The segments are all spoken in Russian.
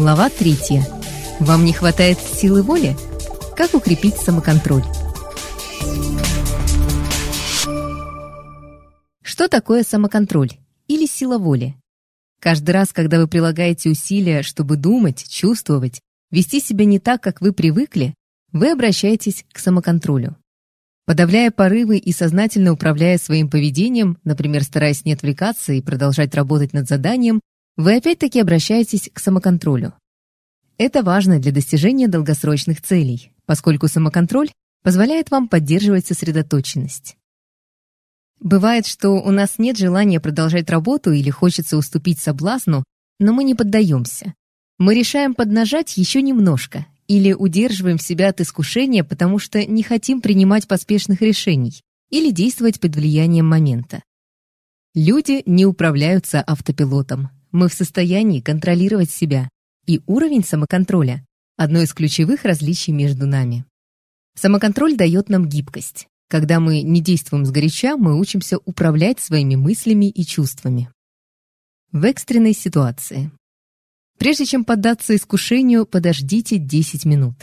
Глава третья. Вам не хватает силы воли? Как укрепить самоконтроль? Что такое самоконтроль или сила воли? Каждый раз, когда вы прилагаете усилия, чтобы думать, чувствовать, вести себя не так, как вы привыкли, вы обращаетесь к самоконтролю. Подавляя порывы и сознательно управляя своим поведением, например, стараясь не отвлекаться и продолжать работать над заданием, вы опять-таки обращаетесь к самоконтролю. Это важно для достижения долгосрочных целей, поскольку самоконтроль позволяет вам поддерживать сосредоточенность. Бывает, что у нас нет желания продолжать работу или хочется уступить соблазну, но мы не поддаемся. Мы решаем поднажать еще немножко или удерживаем себя от искушения, потому что не хотим принимать поспешных решений или действовать под влиянием момента. Люди не управляются автопилотом. Мы в состоянии контролировать себя, и уровень самоконтроля – одно из ключевых различий между нами. Самоконтроль дает нам гибкость. Когда мы не действуем сгоряча, мы учимся управлять своими мыслями и чувствами. В экстренной ситуации. Прежде чем поддаться искушению, подождите 10 минут.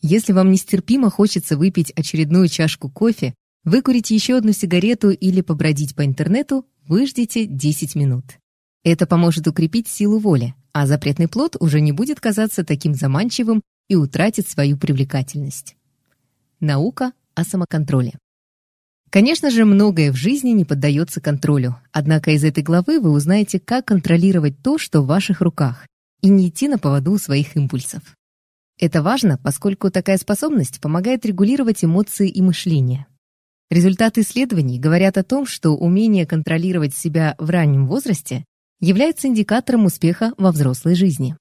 Если вам нестерпимо хочется выпить очередную чашку кофе, выкурить еще одну сигарету или побродить по интернету, выждите 10 минут. Это поможет укрепить силу воли, а запретный плод уже не будет казаться таким заманчивым и утратит свою привлекательность. Наука о самоконтроле. Конечно же, многое в жизни не поддается контролю, однако из этой главы вы узнаете, как контролировать то, что в ваших руках, и не идти на поводу своих импульсов. Это важно, поскольку такая способность помогает регулировать эмоции и мышление. Результаты исследований говорят о том, что умение контролировать себя в раннем возрасте является индикатором успеха во взрослой жизни.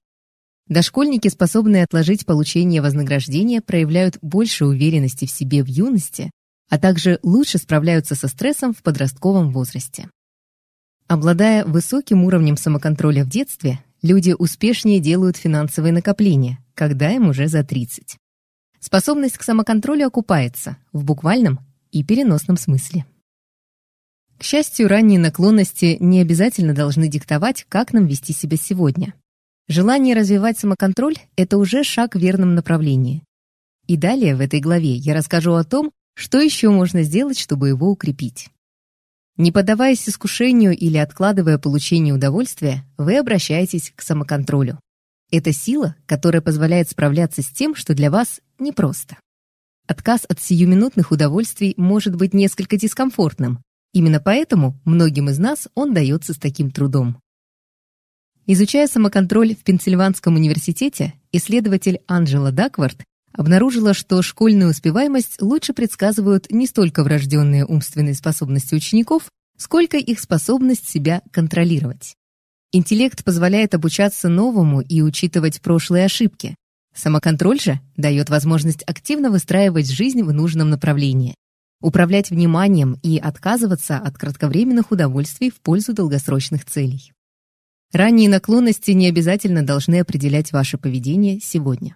Дошкольники, способные отложить получение вознаграждения, проявляют больше уверенности в себе в юности, а также лучше справляются со стрессом в подростковом возрасте. Обладая высоким уровнем самоконтроля в детстве, люди успешнее делают финансовые накопления, когда им уже за 30. Способность к самоконтролю окупается в буквальном и переносном смысле. К счастью, ранние наклонности не обязательно должны диктовать, как нам вести себя сегодня. Желание развивать самоконтроль – это уже шаг в верном направлении. И далее в этой главе я расскажу о том, что еще можно сделать, чтобы его укрепить? Не поддаваясь искушению или откладывая получение удовольствия, вы обращаетесь к самоконтролю. Это сила, которая позволяет справляться с тем, что для вас непросто. Отказ от сиюминутных удовольствий может быть несколько дискомфортным. Именно поэтому многим из нас он дается с таким трудом. Изучая самоконтроль в Пенсильванском университете, исследователь Анджела Даквард обнаружила, что школьную успеваемость лучше предсказывают не столько врожденные умственные способности учеников, сколько их способность себя контролировать. Интеллект позволяет обучаться новому и учитывать прошлые ошибки. Самоконтроль же дает возможность активно выстраивать жизнь в нужном направлении, управлять вниманием и отказываться от кратковременных удовольствий в пользу долгосрочных целей. Ранние наклонности не обязательно должны определять ваше поведение сегодня.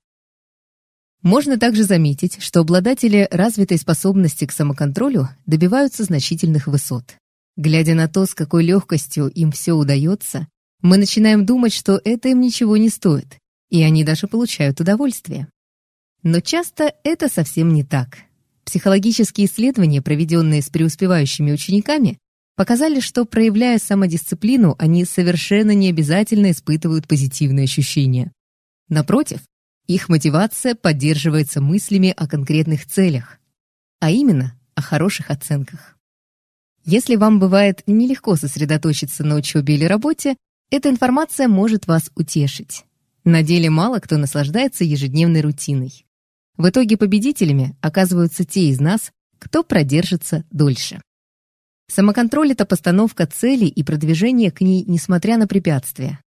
Можно также заметить, что обладатели развитой способности к самоконтролю добиваются значительных высот. Глядя на то, с какой легкостью им все удается, мы начинаем думать, что это им ничего не стоит, и они даже получают удовольствие. Но часто это совсем не так. Психологические исследования, проведенные с преуспевающими учениками, показали, что, проявляя самодисциплину, они совершенно не обязательно испытывают позитивные ощущения. Напротив, их мотивация поддерживается мыслями о конкретных целях, а именно о хороших оценках. Если вам бывает нелегко сосредоточиться на учебе или работе, эта информация может вас утешить. На деле мало кто наслаждается ежедневной рутиной. В итоге победителями оказываются те из нас, кто продержится дольше. Самоконтроль — это постановка цели и продвижение к ней, несмотря на препятствия.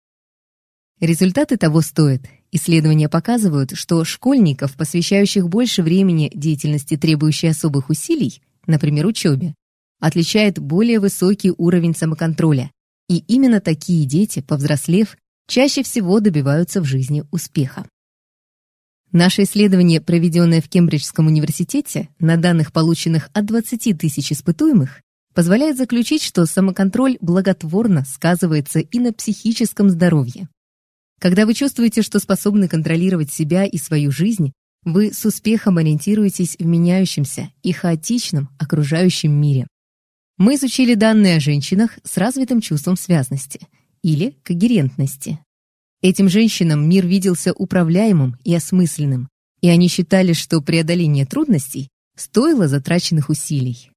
Результаты того стоят, Исследования показывают, что школьников, посвящающих больше времени деятельности, требующей особых усилий, например, учебе, отличает более высокий уровень самоконтроля. И именно такие дети, повзрослев, чаще всего добиваются в жизни успеха. Наше исследование, проведенное в Кембриджском университете, на данных, полученных от 20 тысяч испытуемых, позволяет заключить, что самоконтроль благотворно сказывается и на психическом здоровье. Когда вы чувствуете, что способны контролировать себя и свою жизнь, вы с успехом ориентируетесь в меняющемся и хаотичном окружающем мире. Мы изучили данные о женщинах с развитым чувством связности или когерентности. Этим женщинам мир виделся управляемым и осмысленным, и они считали, что преодоление трудностей стоило затраченных усилий.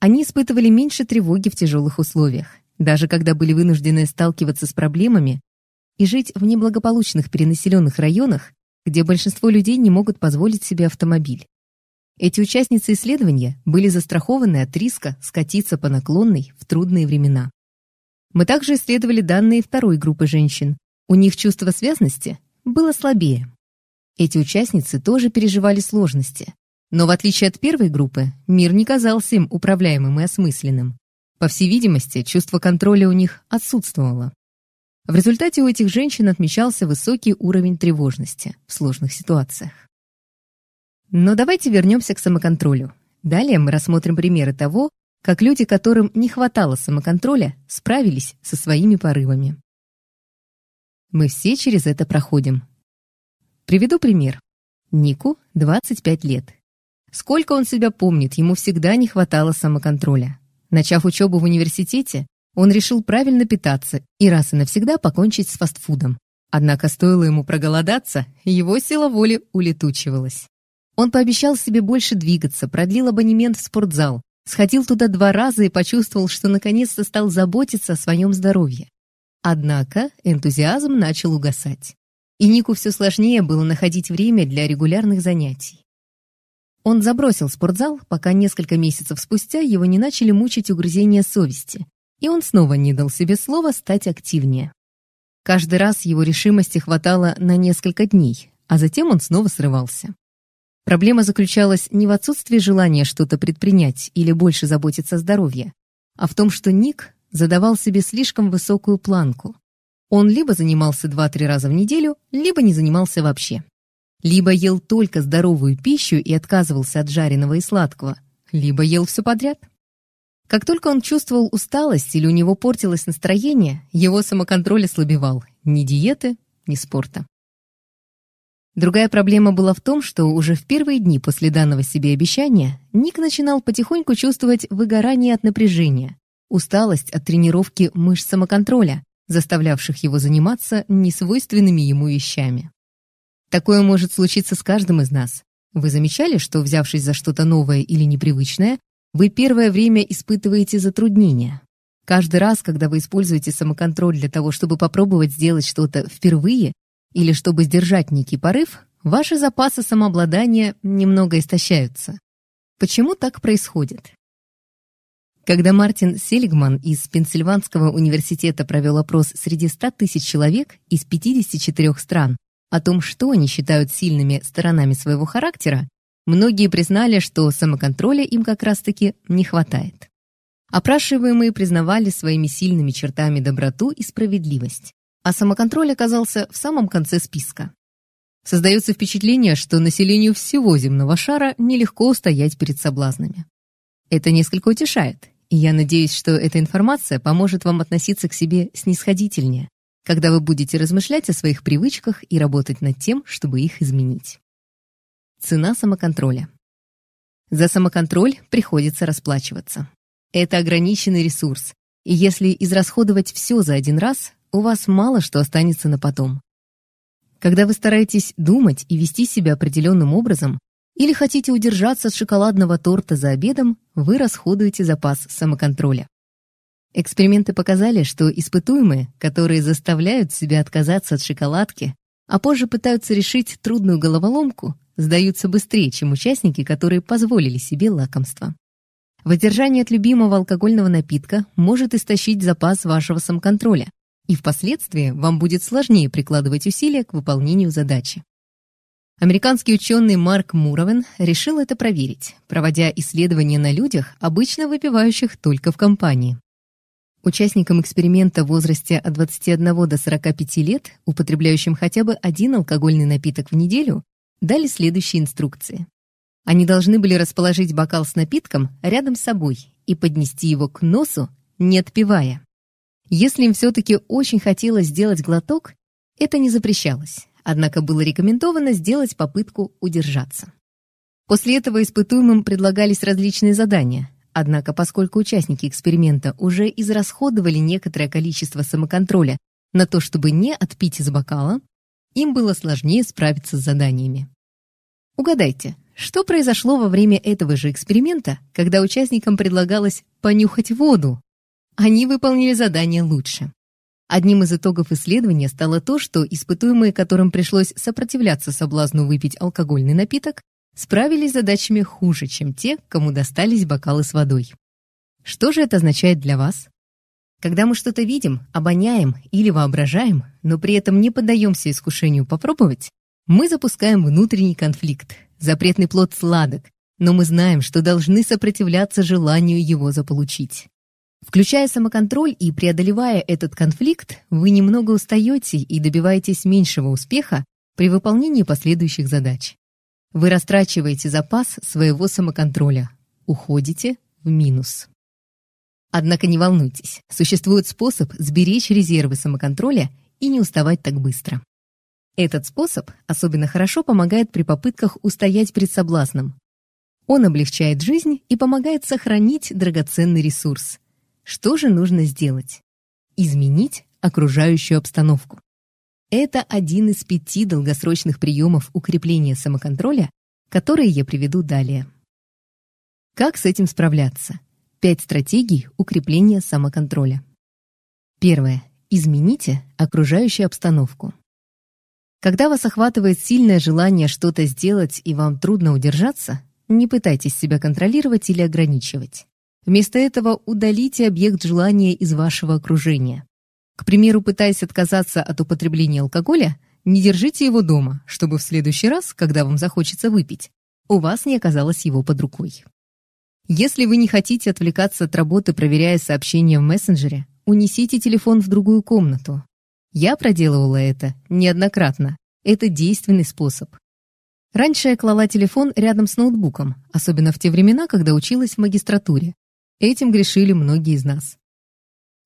Они испытывали меньше тревоги в тяжелых условиях, даже когда были вынуждены сталкиваться с проблемами и жить в неблагополучных перенаселенных районах, где большинство людей не могут позволить себе автомобиль. Эти участницы исследования были застрахованы от риска скатиться по наклонной в трудные времена. Мы также исследовали данные второй группы женщин. У них чувство связности было слабее. Эти участницы тоже переживали сложности. Но в отличие от первой группы, мир не казался им управляемым и осмысленным. По всей видимости, чувство контроля у них отсутствовало. В результате у этих женщин отмечался высокий уровень тревожности в сложных ситуациях. Но давайте вернемся к самоконтролю. Далее мы рассмотрим примеры того, как люди, которым не хватало самоконтроля, справились со своими порывами. Мы все через это проходим. Приведу пример. Нику 25 лет. Сколько он себя помнит, ему всегда не хватало самоконтроля. Начав учебу в университете, он решил правильно питаться и раз и навсегда покончить с фастфудом. Однако стоило ему проголодаться, его сила воли улетучивалась. Он пообещал себе больше двигаться, продлил абонемент в спортзал, сходил туда два раза и почувствовал, что наконец-то стал заботиться о своем здоровье. Однако энтузиазм начал угасать. И Нику все сложнее было находить время для регулярных занятий. Он забросил спортзал, пока несколько месяцев спустя его не начали мучить угрызения совести, и он снова не дал себе слова стать активнее. Каждый раз его решимости хватало на несколько дней, а затем он снова срывался. Проблема заключалась не в отсутствии желания что-то предпринять или больше заботиться о здоровье, а в том, что Ник задавал себе слишком высокую планку. Он либо занимался 2-3 раза в неделю, либо не занимался вообще. Либо ел только здоровую пищу и отказывался от жареного и сладкого, либо ел все подряд. Как только он чувствовал усталость или у него портилось настроение, его самоконтроль ослабевал. Ни диеты, ни спорта. Другая проблема была в том, что уже в первые дни после данного себе обещания Ник начинал потихоньку чувствовать выгорание от напряжения, усталость от тренировки мышц самоконтроля, заставлявших его заниматься несвойственными ему вещами. Такое может случиться с каждым из нас. Вы замечали, что, взявшись за что-то новое или непривычное, вы первое время испытываете затруднения. Каждый раз, когда вы используете самоконтроль для того, чтобы попробовать сделать что-то впервые или чтобы сдержать некий порыв, ваши запасы самообладания немного истощаются. Почему так происходит? Когда Мартин Селигман из Пенсильванского университета провел опрос среди 100 тысяч человек из 54 стран о том, что они считают сильными сторонами своего характера, многие признали, что самоконтроля им как раз-таки не хватает. Опрашиваемые признавали своими сильными чертами доброту и справедливость, а самоконтроль оказался в самом конце списка. Создается впечатление, что населению всего земного шара нелегко устоять перед соблазнами. Это несколько утешает, и я надеюсь, что эта информация поможет вам относиться к себе снисходительнее, когда вы будете размышлять о своих привычках и работать над тем, чтобы их изменить. Цена самоконтроля. За самоконтроль приходится расплачиваться. Это ограниченный ресурс, и если израсходовать все за один раз, у вас мало что останется на потом. Когда вы стараетесь думать и вести себя определенным образом, или хотите удержаться от шоколадного торта за обедом, вы расходуете запас самоконтроля. Эксперименты показали, что испытуемые, которые заставляют себя отказаться от шоколадки, а позже пытаются решить трудную головоломку, сдаются быстрее, чем участники, которые позволили себе лакомство. Воздержание от любимого алкогольного напитка может истощить запас вашего самоконтроля, и впоследствии вам будет сложнее прикладывать усилия к выполнению задачи. Американский ученый Марк Муровен решил это проверить, проводя исследования на людях, обычно выпивающих только в компании. Участникам эксперимента в возрасте от 21 до 45 лет, употребляющим хотя бы один алкогольный напиток в неделю, дали следующие инструкции. Они должны были расположить бокал с напитком рядом с собой и поднести его к носу, не отпивая. Если им все-таки очень хотелось сделать глоток, Это не запрещалось, однако было рекомендовано сделать попытку удержаться. После этого испытуемым предлагались различные задания, однако поскольку участники эксперимента уже израсходовали некоторое количество самоконтроля на то, чтобы не отпить из бокала, им было сложнее справиться с заданиями. Угадайте, что произошло во время этого же эксперимента, когда участникам предлагалось понюхать воду? Они выполнили задание лучше. Одним из итогов исследования стало то, что испытуемые, которым пришлось сопротивляться соблазну выпить алкогольный напиток, справились с задачами хуже, чем те, кому достались бокалы с водой. Что же это означает для вас? Когда мы что-то видим, обоняем или воображаем, но при этом не поддаемся искушению попробовать, мы запускаем внутренний конфликт. Запретный плод сладок, но мы знаем, что должны сопротивляться желанию его заполучить. Включая самоконтроль и преодолевая этот конфликт, вы немного устаете и добиваетесь меньшего успеха при выполнении последующих задач. Вы растрачиваете запас своего самоконтроля, уходите в минус. Однако не волнуйтесь, существует способ сберечь резервы самоконтроля и не уставать так быстро. Этот способ особенно хорошо помогает при попытках устоять перед соблазном. Он облегчает жизнь и помогает сохранить драгоценный ресурс. Что же нужно сделать? Изменить окружающую обстановку. Это один из пяти долгосрочных приемов укрепления самоконтроля, которые я приведу далее. Как с этим справляться? Пять стратегий укрепления самоконтроля. Первое. Измените окружающую обстановку. Когда вас охватывает сильное желание что-то сделать и вам трудно удержаться, не пытайтесь себя контролировать или ограничивать. Вместо этого удалите объект желания из вашего окружения. К примеру, пытаясь отказаться от употребления алкоголя, не держите его дома, чтобы в следующий раз, когда вам захочется выпить, у вас не оказалось его под рукой. Если вы не хотите отвлекаться от работы, проверяя сообщения в мессенджере, унесите телефон в другую комнату. Я проделывала это неоднократно. Это действенный способ. Раньше я клала телефон рядом с ноутбуком, особенно в те времена, когда училась в магистратуре. Этим грешили многие из нас.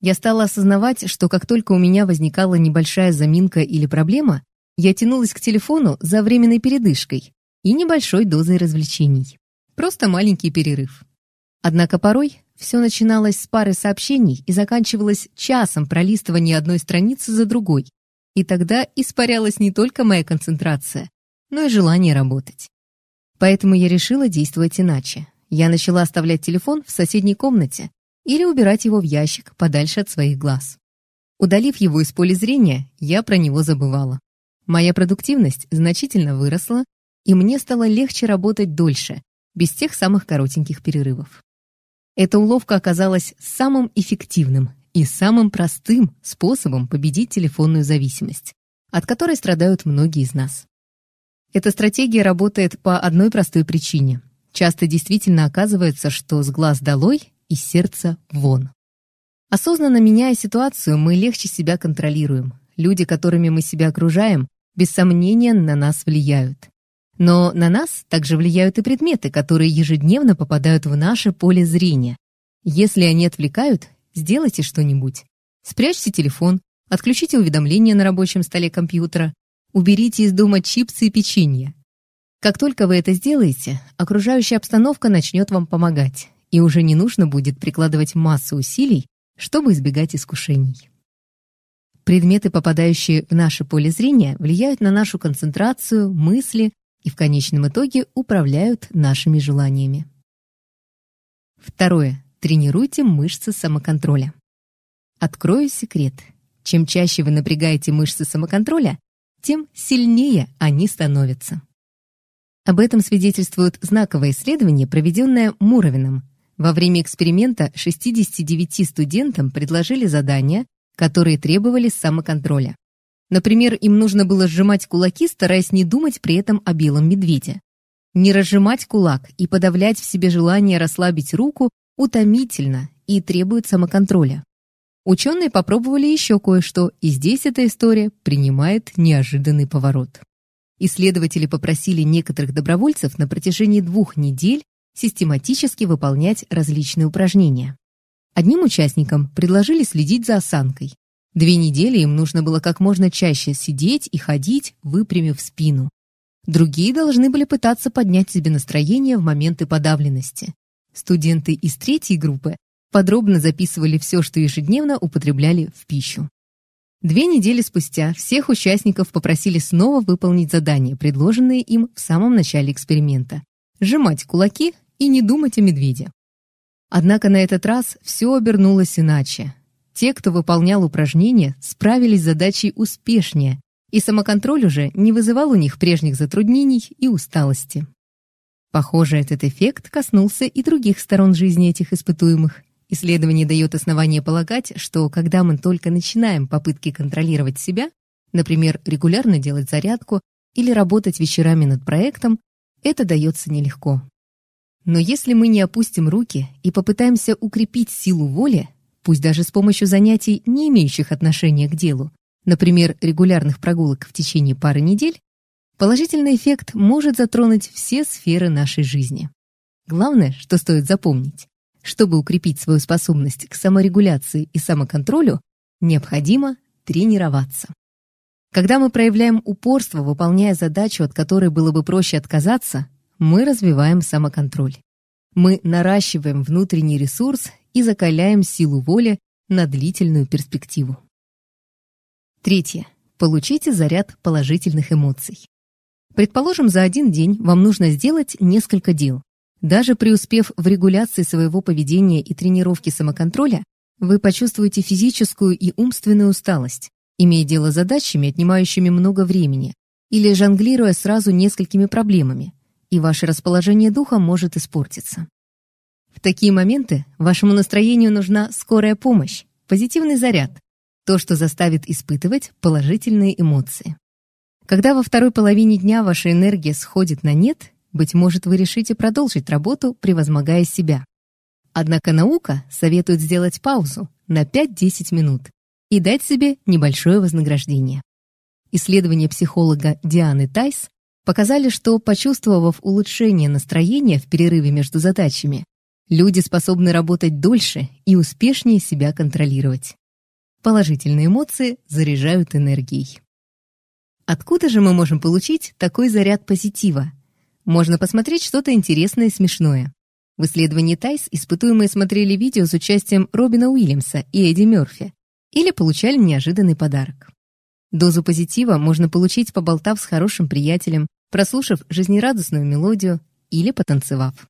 Я стала осознавать, что как только у меня возникала небольшая заминка или проблема, я тянулась к телефону за временной передышкой и небольшой дозой развлечений. Просто маленький перерыв. Однако порой все начиналось с пары сообщений и заканчивалось часом пролистывания одной страницы за другой. И тогда испарялась не только моя концентрация, но и желание работать. Поэтому я решила действовать иначе. Я начала оставлять телефон в соседней комнате или убирать его в ящик подальше от своих глаз. Удалив его из поля зрения, я про него забывала. Моя продуктивность значительно выросла, и мне стало легче работать дольше, без тех самых коротеньких перерывов. Эта уловка оказалась самым эффективным и самым простым способом победить телефонную зависимость, от которой страдают многие из нас. Эта стратегия работает по одной простой причине. Часто действительно оказывается, что с глаз долой и сердца вон. Осознанно меняя ситуацию, мы легче себя контролируем. Люди, которыми мы себя окружаем, без сомнения на нас влияют. Но на нас также влияют и предметы, которые ежедневно попадают в наше поле зрения. Если они отвлекают, сделайте что-нибудь. Спрячьте телефон, отключите уведомления на рабочем столе компьютера, уберите из дома чипсы и печенье. Как только вы это сделаете, окружающая обстановка начнет вам помогать, и уже не нужно будет прикладывать массу усилий, чтобы избегать искушений. Предметы, попадающие в наше поле зрения, влияют на нашу концентрацию, мысли, и в конечном итоге управляют нашими желаниями. Второе. Тренируйте мышцы самоконтроля. Открою секрет. Чем чаще вы напрягаете мышцы самоконтроля, тем сильнее они становятся. Об этом свидетельствует знаковое исследование, проведенное Муровиным. Во время эксперимента 69 студентам предложили задания, которые требовали самоконтроля. Например, им нужно было сжимать кулаки, стараясь не думать при этом о белом медведе. Не разжимать кулак и подавлять в себе желание расслабить руку утомительно и требует самоконтроля. Ученые попробовали еще кое-что, и здесь эта история принимает неожиданный поворот. Исследователи попросили некоторых добровольцев на протяжении двух недель систематически выполнять различные упражнения. Одним участникам предложили следить за осанкой, Две недели им нужно было как можно чаще сидеть и ходить, выпрямив спину. Другие должны были пытаться поднять себе настроение в моменты подавленности. Студенты из третьей группы подробно записывали все, что ежедневно употребляли в пищу. Две недели спустя всех участников попросили снова выполнить задания, предложенные им в самом начале эксперимента. Сжимать кулаки и не думать о медведе. Однако на этот раз все обернулось иначе. Те, кто выполнял упражнения, справились с задачей успешнее, и самоконтроль уже не вызывал у них прежних затруднений и усталости. Похоже, этот эффект коснулся и других сторон жизни этих испытуемых. Исследование дает основание полагать, что когда мы только начинаем попытки контролировать себя, например, регулярно делать зарядку или работать вечерами над проектом, это дается нелегко. Но если мы не опустим руки и попытаемся укрепить силу воли, пусть даже с помощью занятий, не имеющих отношения к делу, например, регулярных прогулок в течение пары недель, положительный эффект может затронуть все сферы нашей жизни. Главное, что стоит запомнить, чтобы укрепить свою способность к саморегуляции и самоконтролю, необходимо тренироваться. Когда мы проявляем упорство, выполняя задачу, от которой было бы проще отказаться, мы развиваем самоконтроль. Мы наращиваем внутренний ресурс и закаляем силу воли на длительную перспективу. Третье. Получите заряд положительных эмоций. Предположим, за один день вам нужно сделать несколько дел. Даже преуспев в регуляции своего поведения и тренировке самоконтроля, вы почувствуете физическую и умственную усталость, имея дело с задачами, отнимающими много времени, или жонглируя сразу несколькими проблемами, и ваше расположение духа может испортиться. В такие моменты вашему настроению нужна скорая помощь, позитивный заряд, то, что заставит испытывать положительные эмоции. Когда во второй половине дня ваша энергия сходит на нет, быть может, вы решите продолжить работу, превозмогая себя. Однако наука советует сделать паузу на 5-10 минут и дать себе небольшое вознаграждение. Исследования психолога Дианы Тайс показали, что, почувствовав улучшение настроения в перерыве между задачами, люди способны работать дольше и успешнее себя контролировать. Положительные эмоции заряжают энергией. Откуда же мы можем получить такой заряд позитива? Можно посмотреть что-то интересное и смешное. В исследовании Тайс испытуемые смотрели видео с участием Робина Уильямса и Эдди Мерфи или получали неожиданный подарок. Дозу позитива можно получить, поболтав с хорошим приятелем, прослушав жизнерадостную мелодию или потанцевав.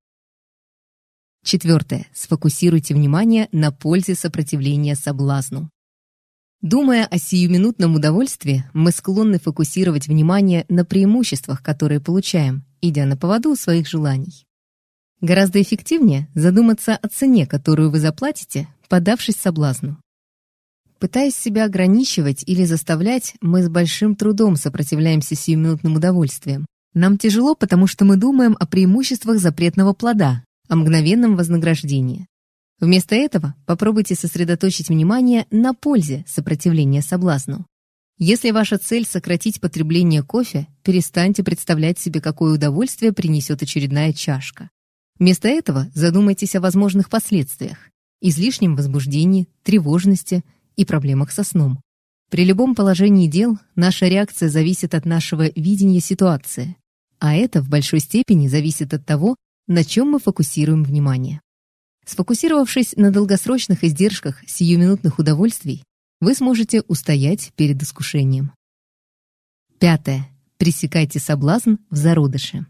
Четвертое. Сфокусируйте внимание на пользе сопротивления соблазну. Думая о сиюминутном удовольствии, мы склонны фокусировать внимание на преимуществах, которые получаем, идя на поводу своих желаний. Гораздо эффективнее задуматься о цене, которую вы заплатите, подавшись соблазну. Пытаясь себя ограничивать или заставлять, мы с большим трудом сопротивляемся сиюминутным удовольствиям. Нам тяжело, потому что мы думаем о преимуществах запретного плода, о мгновенном вознаграждении. Вместо этого попробуйте сосредоточить внимание на пользе сопротивления соблазну. Если ваша цель сократить потребление кофе, перестаньте представлять себе, какое удовольствие принесет очередная чашка. Вместо этого задумайтесь о возможных последствиях, излишнем возбуждении, тревожности и проблемах со сном. При любом положении дел наша реакция зависит от нашего видения ситуации, а это в большой степени зависит от того, на чем мы фокусируем внимание. Сфокусировавшись на долгосрочных издержках сиюминутных удовольствий, вы сможете устоять перед искушением. Пятое. Пресекайте соблазн в зародыше.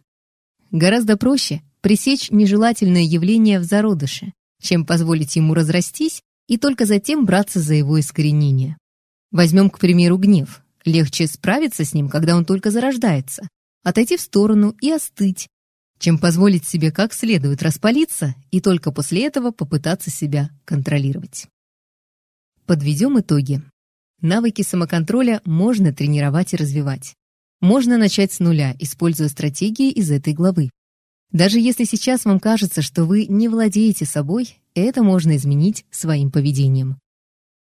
Гораздо проще пресечь нежелательное явление в зародыше, чем позволить ему разрастись и только затем браться за его искоренение. Возьмем, к примеру, гнев. Легче справиться с ним, когда он только зарождается, отойти в сторону и остыть, чем позволить себе как следует распалиться и только после этого попытаться себя контролировать. Подведем итоги. Навыки самоконтроля можно тренировать и развивать. Можно начать с нуля, используя стратегии из этой главы. Даже если сейчас вам кажется, что вы не владеете собой, это можно изменить своим поведением.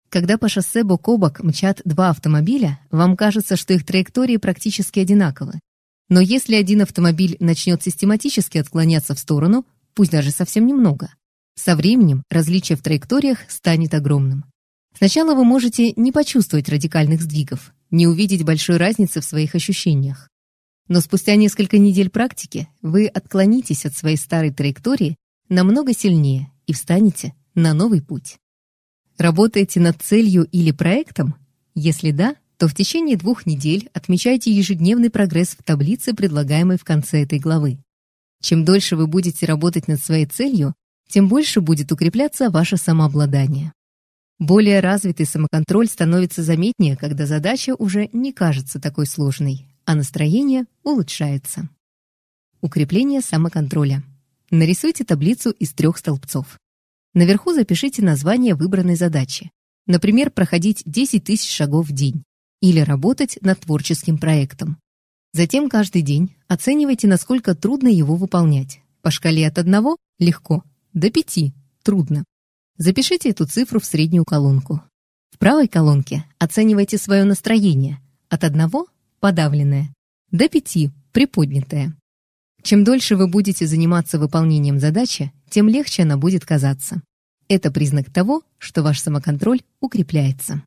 Когда по шоссе бок о бок мчат два автомобиля, вам кажется, что их траектории практически одинаковы. Но если один автомобиль начнет систематически отклоняться в сторону, пусть даже совсем немного, со временем различие в траекториях станет огромным. Сначала вы можете не почувствовать радикальных сдвигов, не увидеть большой разницы в своих ощущениях. Но спустя несколько недель практики вы отклонитесь от своей старой траектории намного сильнее и встанете на новый путь. Работаете над целью или проектом? Если да, то в течение двух недель отмечайте ежедневный прогресс в таблице, предлагаемой в конце этой главы. Чем дольше вы будете работать над своей целью, тем больше будет укрепляться ваше самообладание. Более развитый самоконтроль становится заметнее, когда задача уже не кажется такой сложной, а настроение улучшается. Укрепление самоконтроля. Нарисуйте таблицу из трех столбцов. Наверху запишите название выбранной задачи. Например, проходить 10 тысяч шагов в день или работать над творческим проектом. Затем каждый день оценивайте, насколько трудно его выполнять. По шкале от 1 – легко, до 5 – трудно. Запишите эту цифру в среднюю колонку. В правой колонке оценивайте свое настроение от 1 – подавленное, до 5 – приподнятое. Чем дольше вы будете заниматься выполнением задачи, тем легче она будет казаться. Это признак того, что ваш самоконтроль укрепляется.